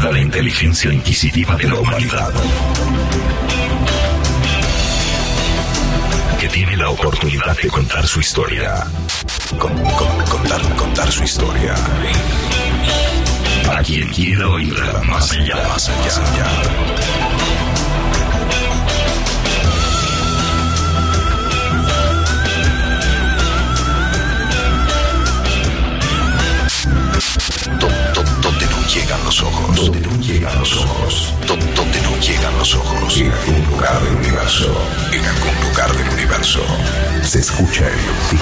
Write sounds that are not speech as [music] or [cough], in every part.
toda la inteligencia inquisitiva de la humanidad. Que tiene la oportunidad de contar su historia. contar, su historia. Para quien quiera oírla más allá, más allá. Los ojos. Donde no llegan los ojos. Donde no llegan los ojos. En algún lugar del universo. En algún lugar del universo. Se escucha el Big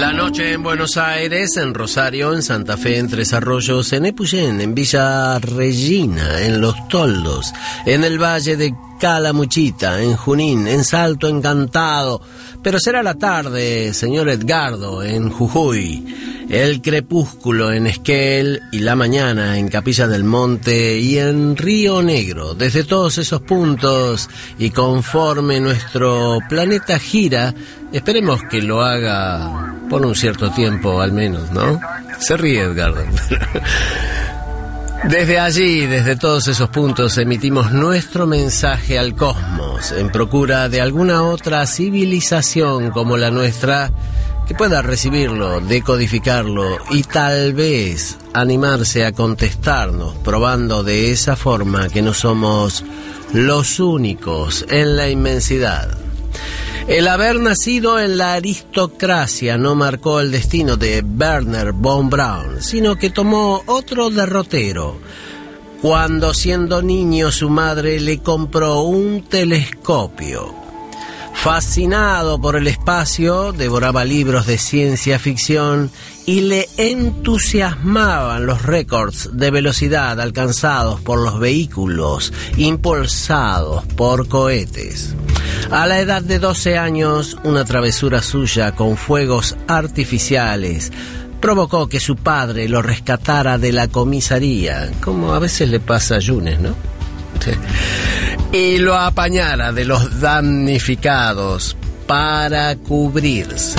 La noche en Buenos Aires, en Rosario, en Santa Fe, en Tres Arroyos, en Epuyén, en Villa Regina, en Los Toldos, en el Valle de Calamuchita, en Junín, en Salto Encantado. Pero será la tarde, señor Edgardo, en Jujuy, el crepúsculo en Esquel y la mañana en Capilla del Monte y en Río Negro. Desde todos esos puntos y conforme nuestro planeta gira, esperemos que lo haga por un cierto tiempo al menos, ¿no? Se ríe Edgardo. [laughs] Desde allí, desde todos esos puntos, emitimos nuestro mensaje al cosmos en procura de alguna otra civilización como la nuestra que pueda recibirlo, decodificarlo y tal vez animarse a contestarnos, probando de esa forma que no somos los únicos en la inmensidad. El haber nacido en la aristocracia no marcó el destino de Werner von Braun, sino que tomó otro derrotero. Cuando siendo niño su madre le compró un telescopio. Fascinado por el espacio, devoraba libros de ciencia ficción y le entusiasmaban los récords de velocidad alcanzados por los vehículos impulsados por cohetes. A la edad de 12 años, una travesura suya con fuegos artificiales provocó que su padre lo rescatara de la comisaría, como a veces le pasa a Yunes, ¿no? Y lo apañara de los damnificados para cubrirse.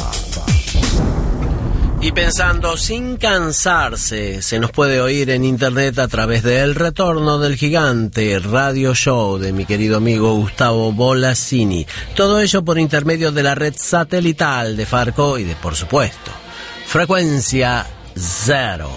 Y pensando sin cansarse, se nos puede oír en internet a través de El Retorno del Gigante, radio show de mi querido amigo Gustavo Bolasini. Todo ello por intermedio de la red satelital de Farco y de, por supuesto, frecuencia cero.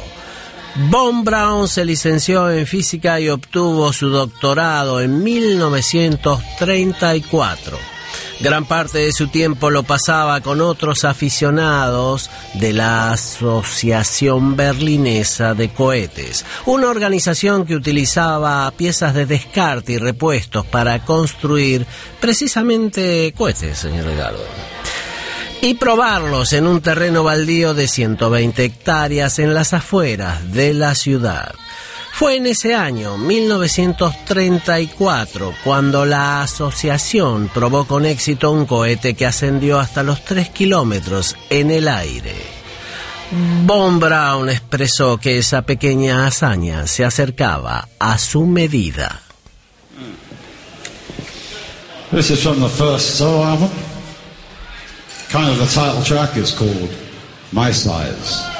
Von Braun se licenció en física y obtuvo su doctorado en 1934 Gran parte de su tiempo lo pasaba con otros aficionados de la Asociación Berlinesa de Cohetes, una organización que utilizaba piezas de descarte y repuestos para construir precisamente cohetes, señor Ricardo y probarlos en un terreno baldío de 120 hectáreas en las afueras de la ciudad. Fue en ese año, 1934, cuando la asociación probó con éxito un cohete que ascendió hasta los 3 kilómetros en el aire. Von Braun expresó que esa pequeña hazaña se acercaba a su medida. This is from the first solo album. Kind of the title track is called My Size.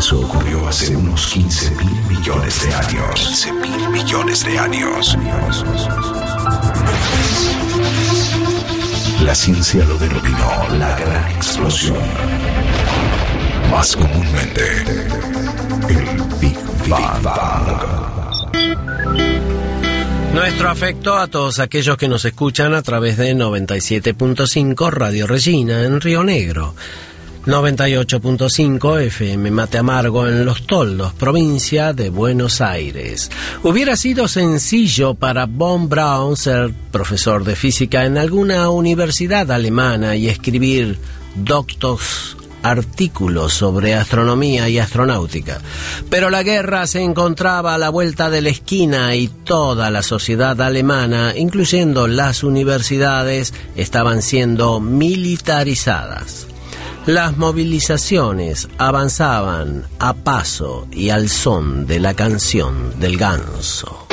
Suceso ocurrió hace unos 15 mil millones de años. 15 mil millones de años. La ciencia lo denominó la gran explosión. Más comúnmente, el Big Bang. Nuestro afecto a todos aquellos que nos escuchan a través de 97.5 Radio Regina en Río Negro. 98.5 FM Mate Amargo en Los Toldos, provincia de Buenos Aires. Hubiera sido sencillo para Von Braun ser profesor de física en alguna universidad alemana y escribir doctos artículos sobre astronomía y astronáutica. Pero la guerra se encontraba a la vuelta de la esquina y toda la sociedad alemana, incluyendo las universidades, estaban siendo militarizadas. Las movilizaciones avanzaban a paso y al son de la canción del ganso.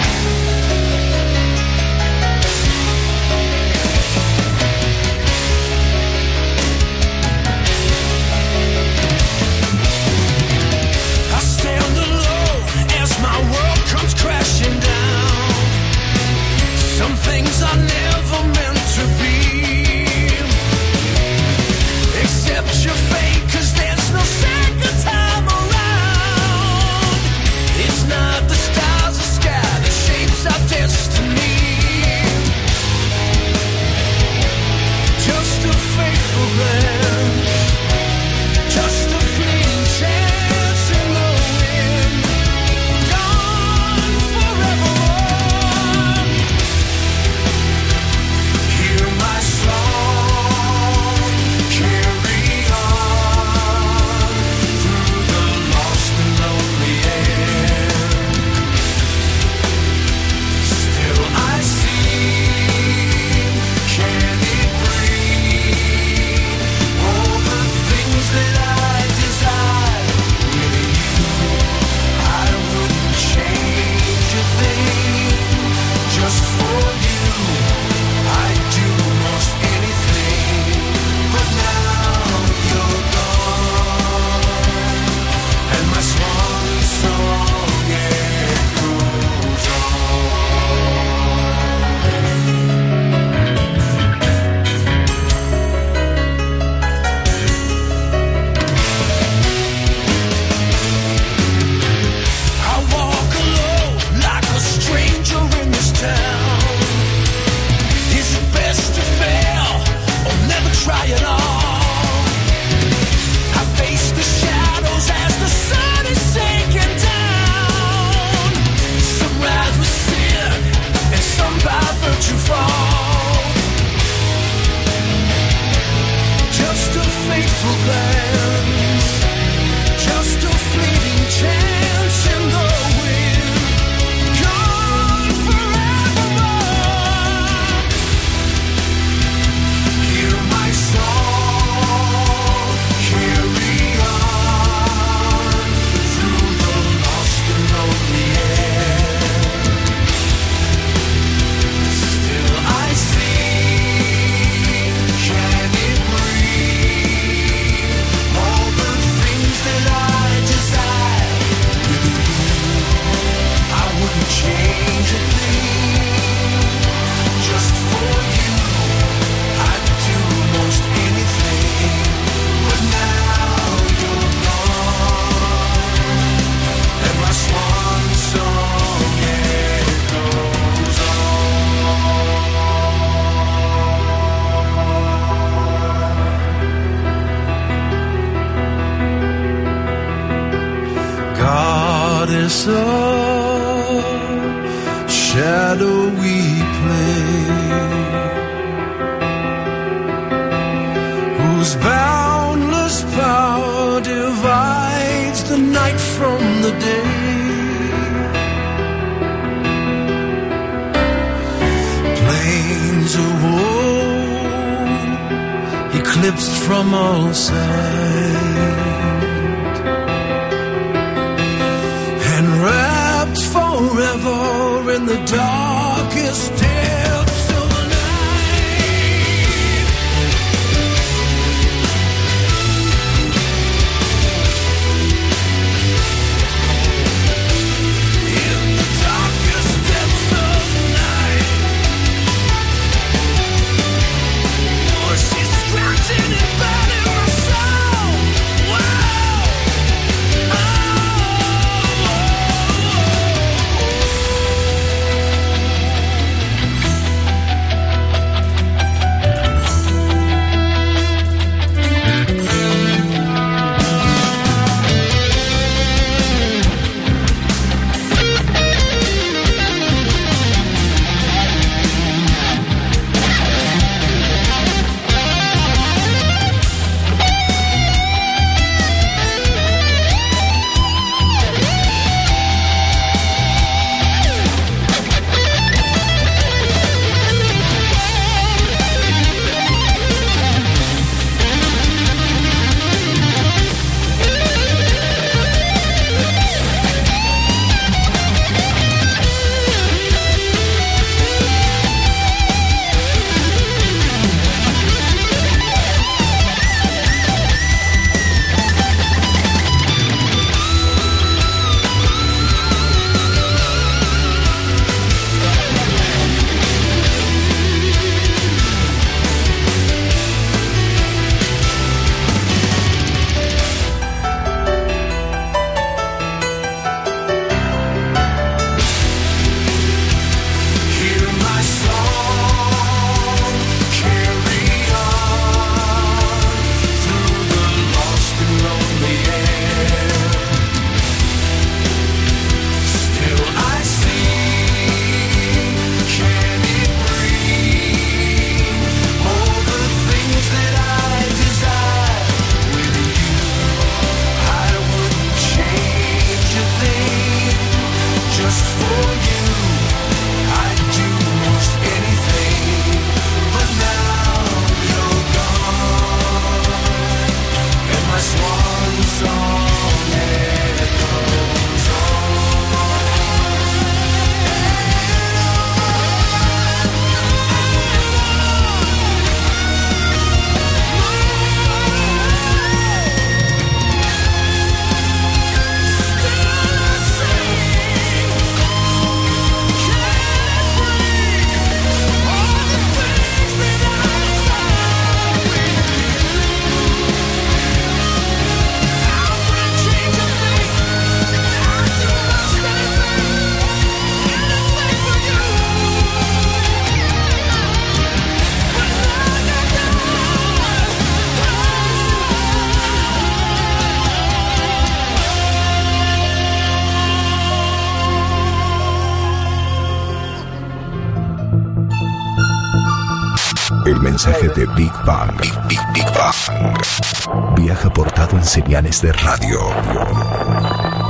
De Big Bang. Big, Big, Big Bang. Viaja portado en señales de radio.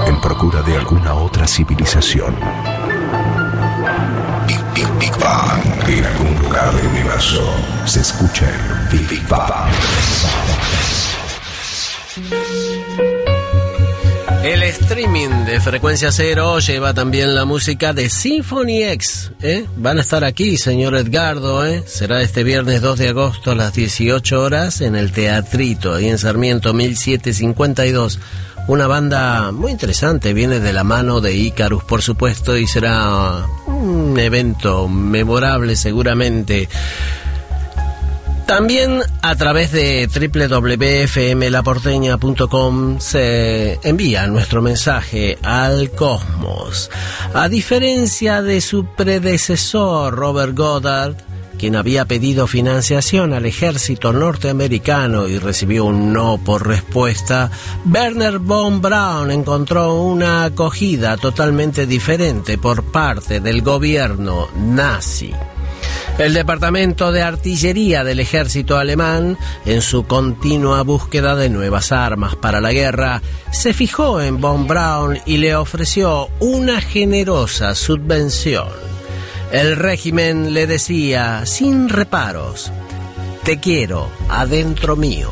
En procura de alguna otra civilización. Big, Big, Big Bang. En algún lugar del universo se escucha el Big, Big Bang. Streaming de Frecuencia Cero lleva también la música de Symphony X. ¿eh? Van a estar aquí, señor Edgardo. ¿eh? Será este viernes 2 de agosto a las 18 horas en el Teatrito, ahí en Sarmiento 1752. Una banda muy interesante, viene de la mano de Icarus, por supuesto, y será un evento memorable seguramente. También a través de www.fmlaporteña.com se envía nuestro mensaje al cosmos. A diferencia de su predecesor Robert Goddard, quien había pedido financiación al ejército norteamericano y recibió un no por respuesta, Werner von Braun encontró una acogida totalmente diferente por parte del gobierno nazi. El Departamento de Artillería del Ejército Alemán, en su continua búsqueda de nuevas armas para la guerra, se fijó en von Braun y le ofreció una generosa subvención. El régimen le decía, sin reparos, te quiero adentro mío.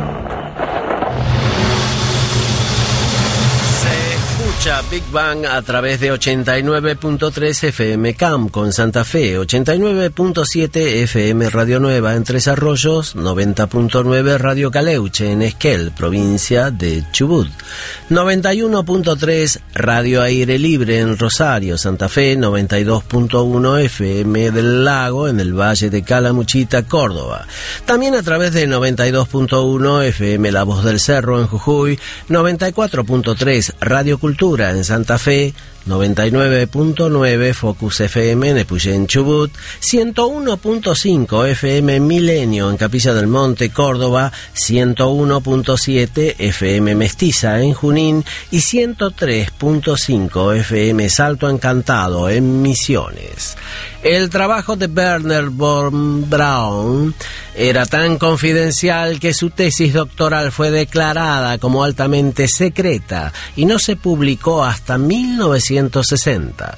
Big Bang a través de 89.3 FM Camp con Santa Fe, 89.7 FM Radio Nueva en Tres Arroyos, 90.9 Radio Caleuche en Esquel, provincia de Chubut, 91.3 Radio Aire Libre en Rosario, Santa Fe, 92.1 FM del Lago en el Valle de Calamuchita, Córdoba. También a través de 92.1 FM La Voz del Cerro en Jujuy, 94.3 Radio Cultura en Santa Fe, 99.9 Focus FM en Epuyén Chubut, 101.5 FM Milenio en Capilla del Monte, Córdoba, 101.7 FM Mestiza en Junín y 103.5 FM Salto Encantado en Misiones. El trabajo de Werner von Braun era tan confidencial que su tesis doctoral fue declarada como altamente secreta y no se publicó hasta 1960.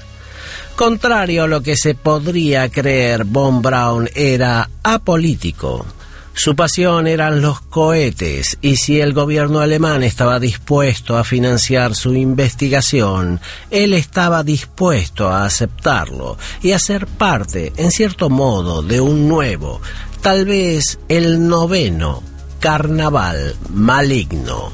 Contrario a lo que se podría creer, Von Braun era apolítico. Su pasión eran los cohetes y si el gobierno alemán estaba dispuesto a financiar su investigación, él estaba dispuesto a aceptarlo y a ser parte, en cierto modo, de un nuevo, tal vez el noveno, carnaval maligno.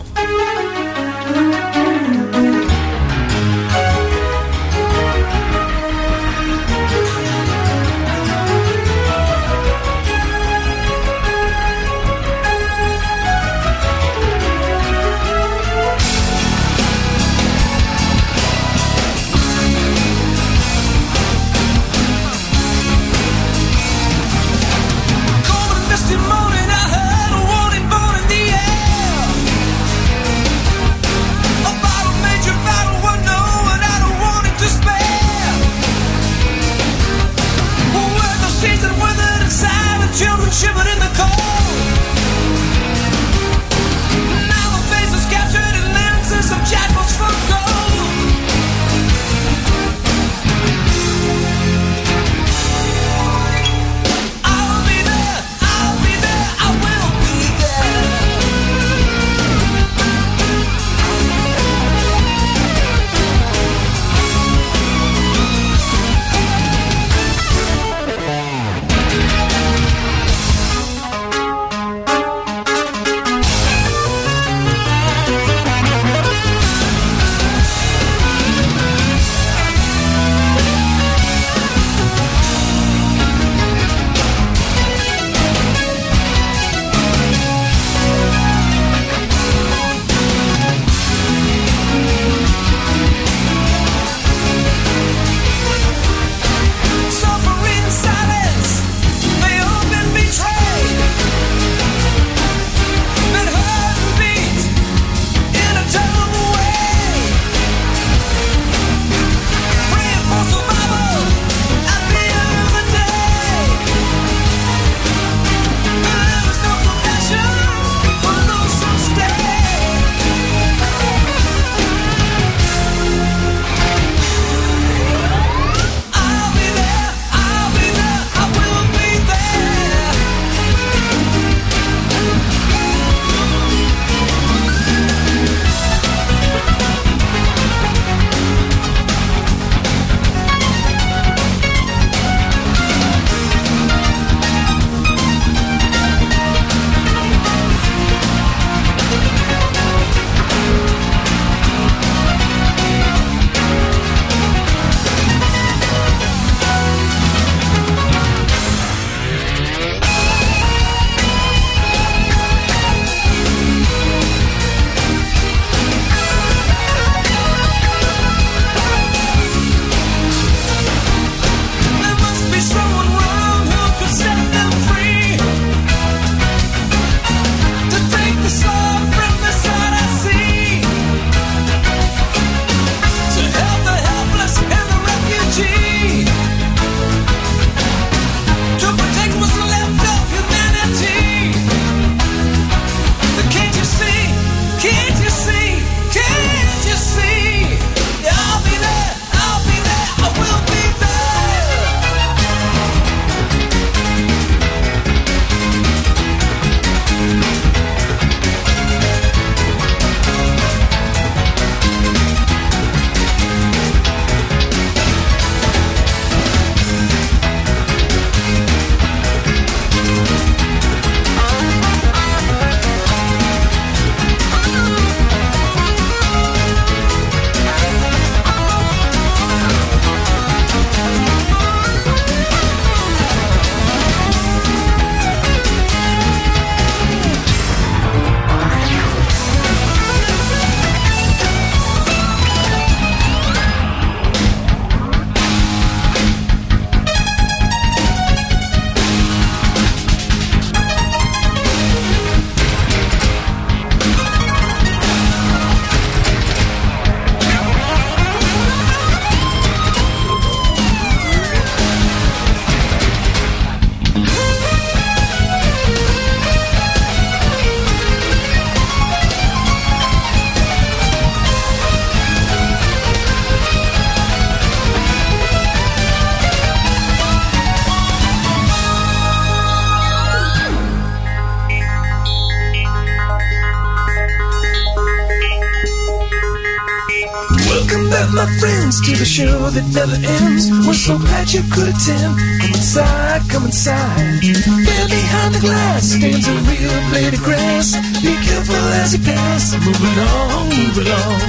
Show that never ends. We're so glad you could attend. Come inside, come inside. There behind the glass stands a real blade of grass. Be careful as you pass. Move along, move along.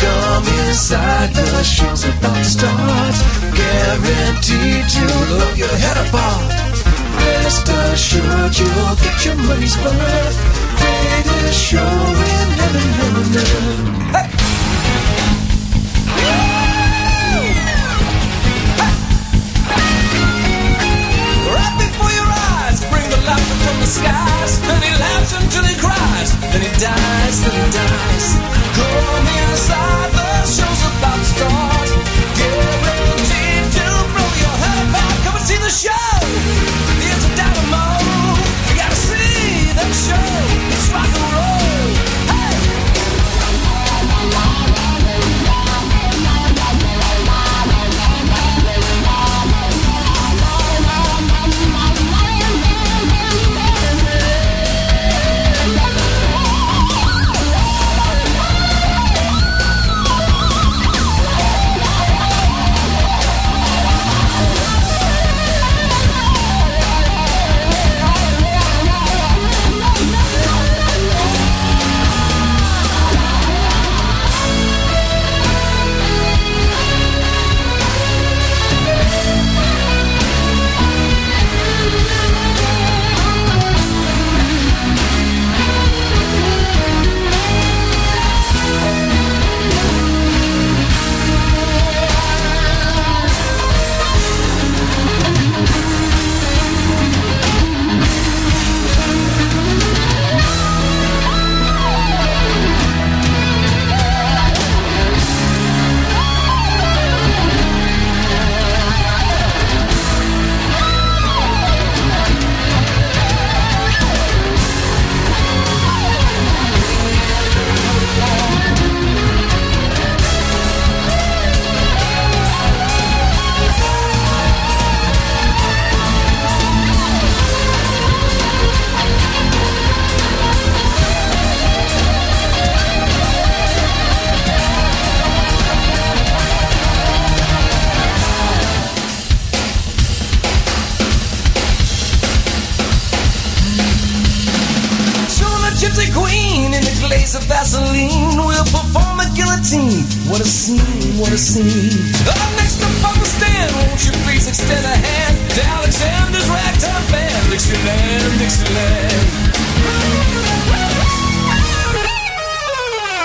Come inside, the show's about to start. Guaranteed to blow your head apart. Rest assured you'll get your money's worth. Greatest show in heaven, heaven, heaven. Hey! From the skies. Then he laughs until he cries. Then he dies, then he dies. Come inside, the show's about to start.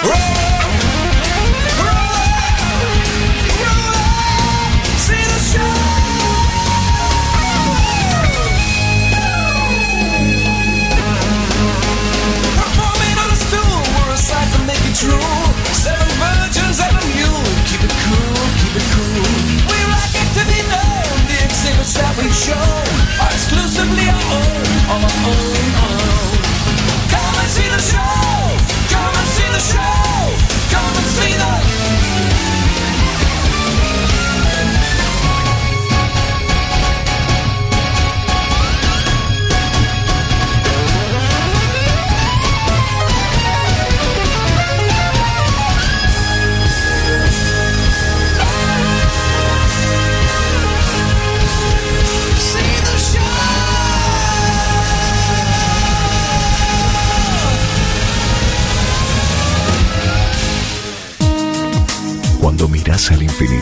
Roll,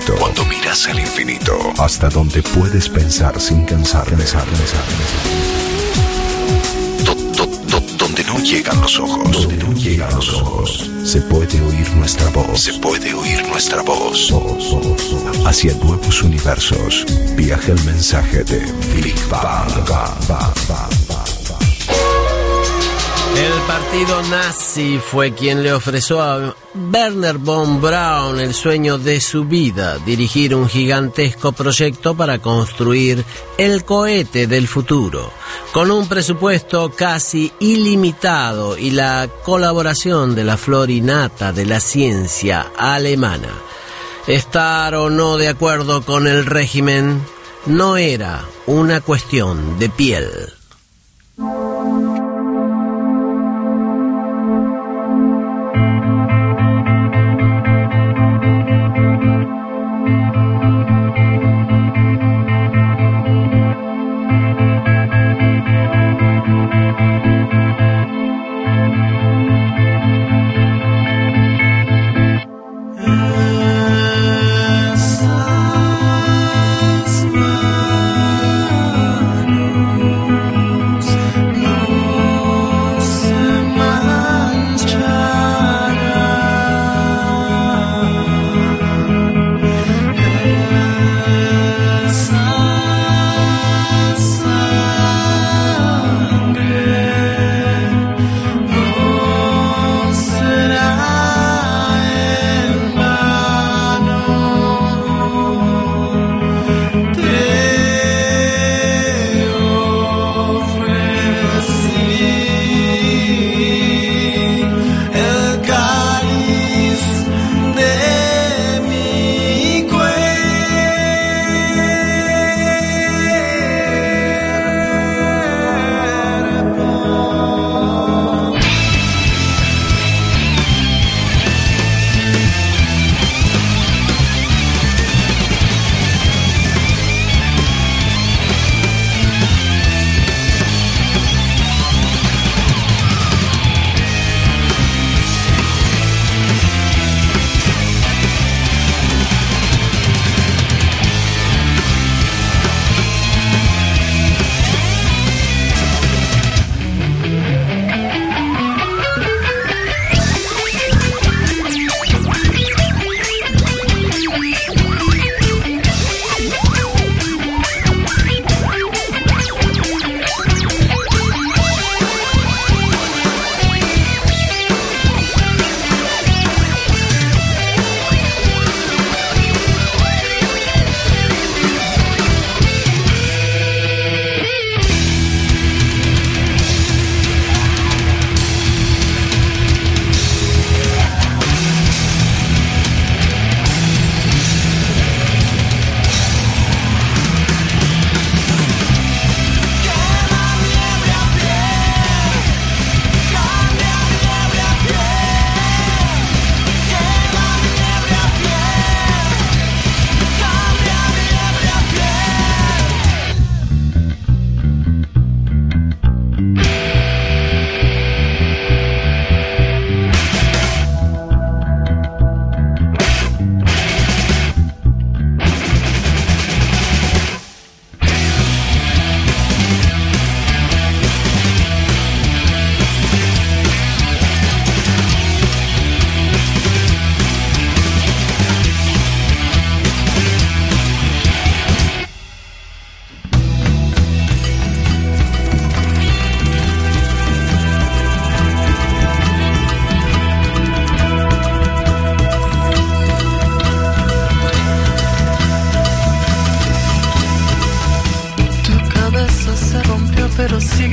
infinito, cuando miras al infinito, hasta donde puedes pensar sin cansar, pensar, pensar, Do- do- do- donde no llegan los ojos, donde no llegan los ojos, se puede oír nuestra voz, se puede oír nuestra voz. Hacia nuevos universos, viaja el mensaje de Big. Bang, bang, bang, bang. El partido nazi fue quien le ofreció a Werner von Braun el sueño de su vida, dirigir un gigantesco proyecto para construir el cohete del futuro, con un presupuesto casi ilimitado y la colaboración de la flor innata de la ciencia alemana. Estar o no de acuerdo con el régimen no era una cuestión de piel.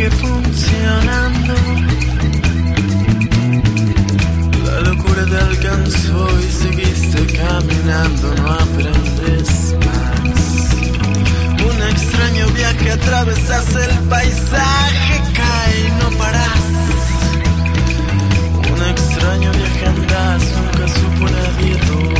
Sigue funcionando. La locura te alcanzó y seguiste caminando, no aprendes más. Un extraño viaje atravesas el paisaje, cae y no paras. Un extraño viaje andas, nunca supo nadie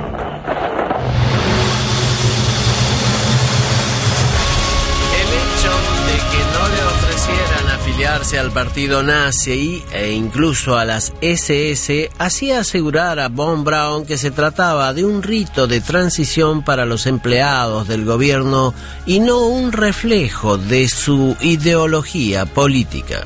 Afiliarse al partido nazi e incluso a las SS hacía asegurar a Von Braun que se trataba de un rito de transición para los empleados del gobierno y no un reflejo de su ideología política.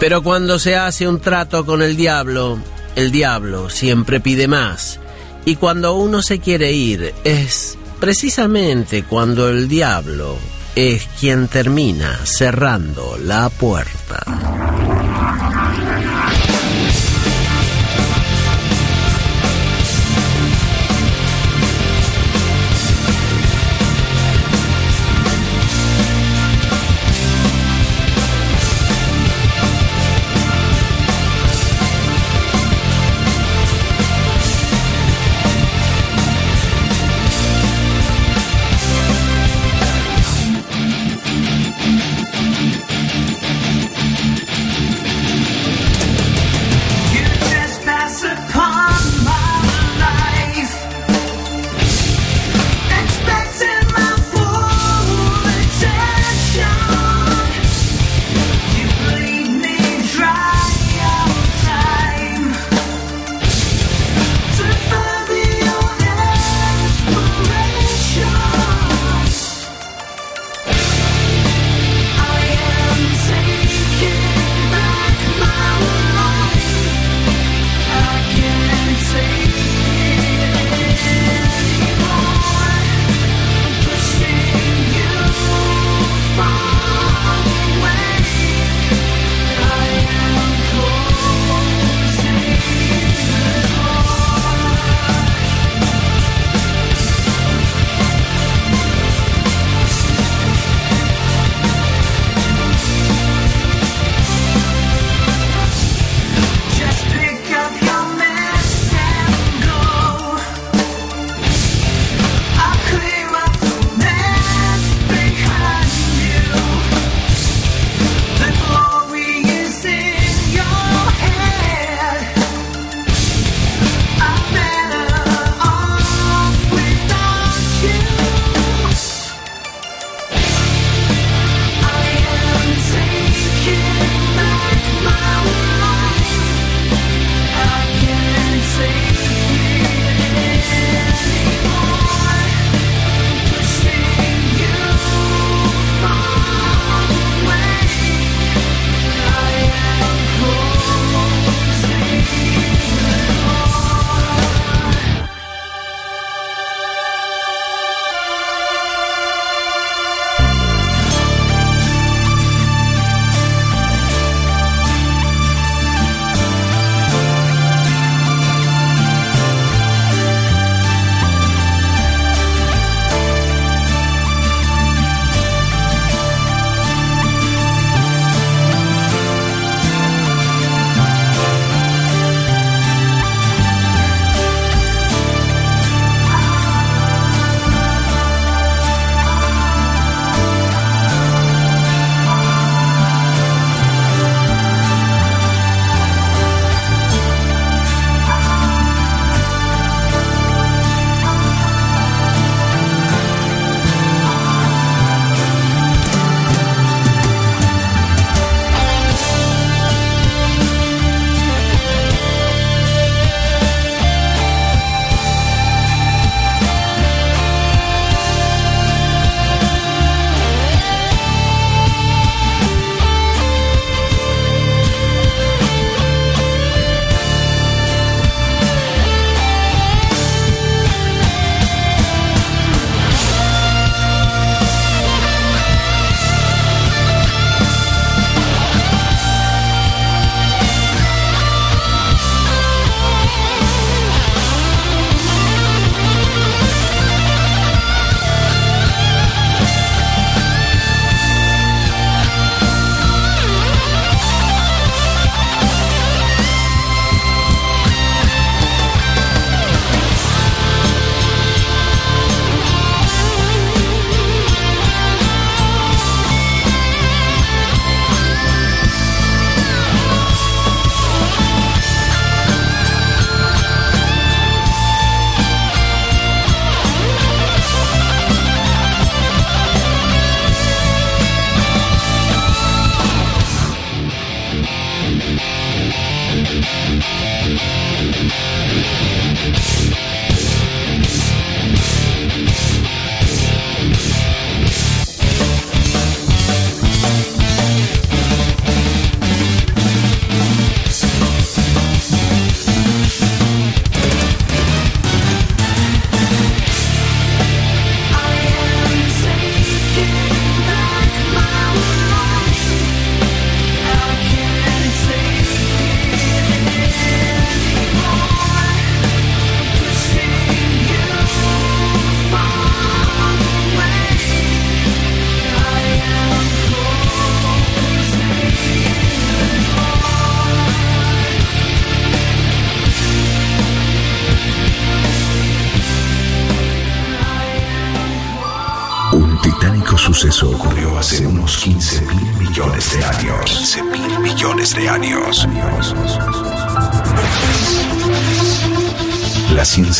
Pero cuando se hace un trato con el diablo, el diablo siempre pide más. Y cuando uno se quiere ir, es precisamente cuando el diablo es quien termina cerrando la puerta.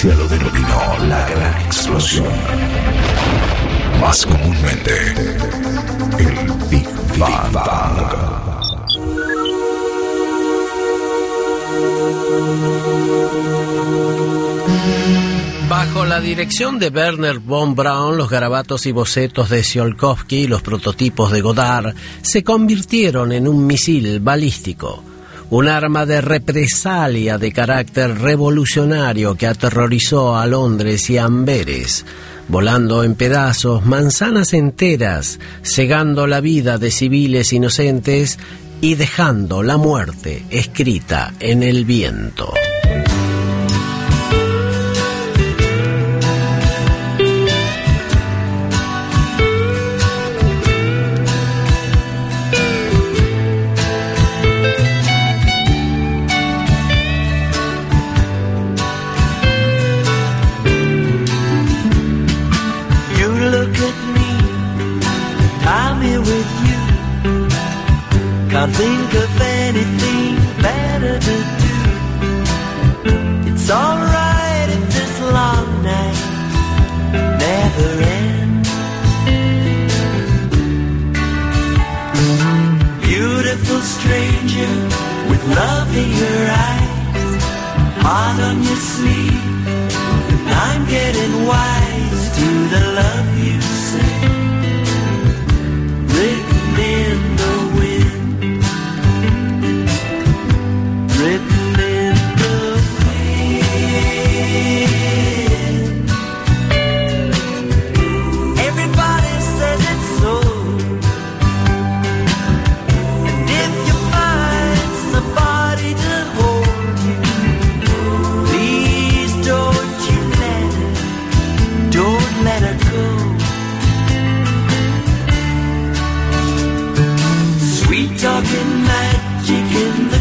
Ciencia lo denominó la gran explosión. Más comúnmente, el Big Bang. Bajo la dirección de Werner von Braun, los garabatos y bocetos de Tsiolkovsky y los prototipos de Godard se convirtieron en un misil balístico, un arma de represalia de carácter revolucionario que aterrorizó a Londres y Amberes, volando en pedazos manzanas enteras, cegando la vida de civiles inocentes y dejando la muerte escrita en el viento. Can't think of anything better to do. It's alright if this long night never ends. Beautiful stranger with love in your eyes, heart on your sleeve. And I'm getting wise to the love you say. Sweet talking magic in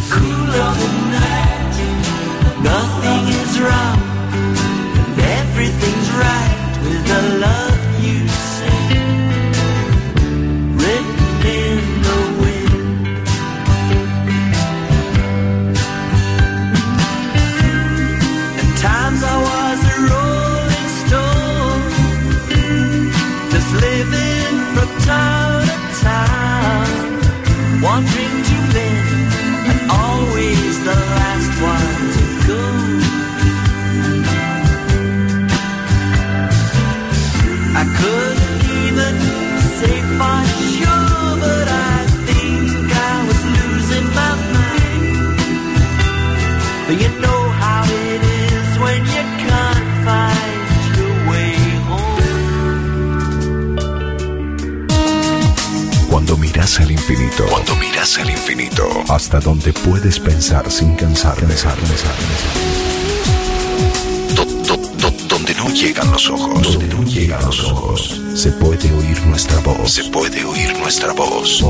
se puede oír nuestra voz.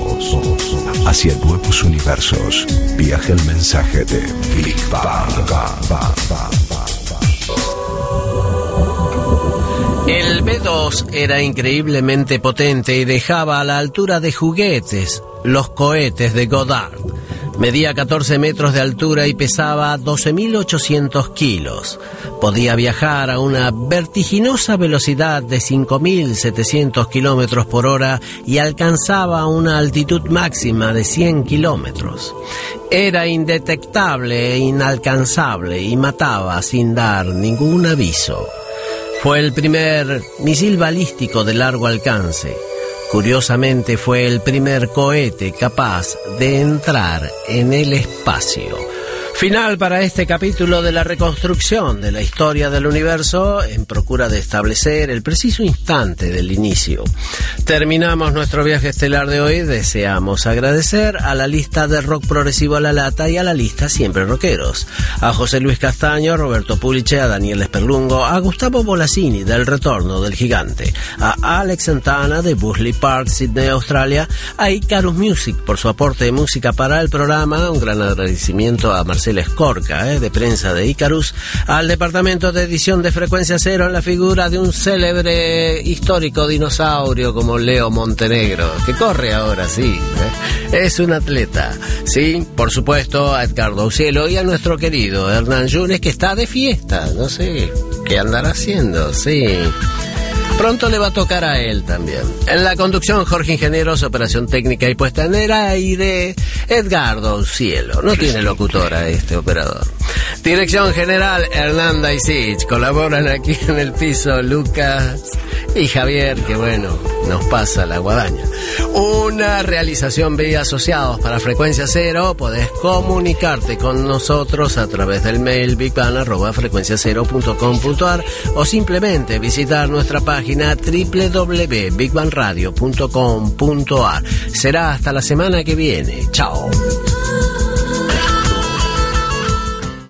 Hacia nuevos universos, viaja el mensaje de Big Bang. El B-2 era increíblemente potente y dejaba a la altura de juguetes los cohetes de Goddard. Medía 14 metros de altura y pesaba 12.800 kilos. Podía viajar a una vertiginosa velocidad de 5.700 kilómetros por hora y alcanzaba una altitud máxima de 100 kilómetros. Era indetectable e inalcanzable y mataba sin dar ningún aviso. Fue el primer misil balístico de largo alcance. Curiosamente fue el primer cohete capaz de entrar en el espacio. Final para este capítulo de la reconstrucción de la historia del universo en procura de establecer el preciso instante del inicio. Terminamos nuestro viaje estelar de hoy. Deseamos agradecer a la lista de rock progresivo a la lata y a la lista siempre rockeros. A José Luis Castaño, Roberto Puliche, a Daniel Esperlungo, a Gustavo Bolasini del Retorno del Gigante, a Alex Santana de Busley Park, Sydney, Australia, a Icarus Music por su aporte de música para el programa. Un gran agradecimiento a Marcelo Marcel Escorca, eh, de prensa de Icarus, al departamento de edición de Frecuencia Cero en la figura de un célebre histórico dinosaurio como Leo Montenegro, que corre ahora, sí. eh. Es un atleta. Sí, por supuesto, a Edgardo Ucielo y a nuestro querido Hernán Yunes, que está de fiesta. No sé qué andará haciendo, sí. Pronto le va a tocar a él también. En la conducción, Jorge Ingenieros, operación técnica y puesta en el aire, Edgardo Cielo. No tiene locutora este operador. Dirección general, Hernanda y Sich. Colaboran aquí en el piso Lucas y Javier, que bueno, nos pasa la guadaña. Una realización vía asociados para frecuencia cero. Podés comunicarte con nosotros a través del mail bigban.frecuenciacero.com.ar o simplemente visitar nuestra página www.bigbanradio.com.ar. Será hasta la semana que viene. Chao.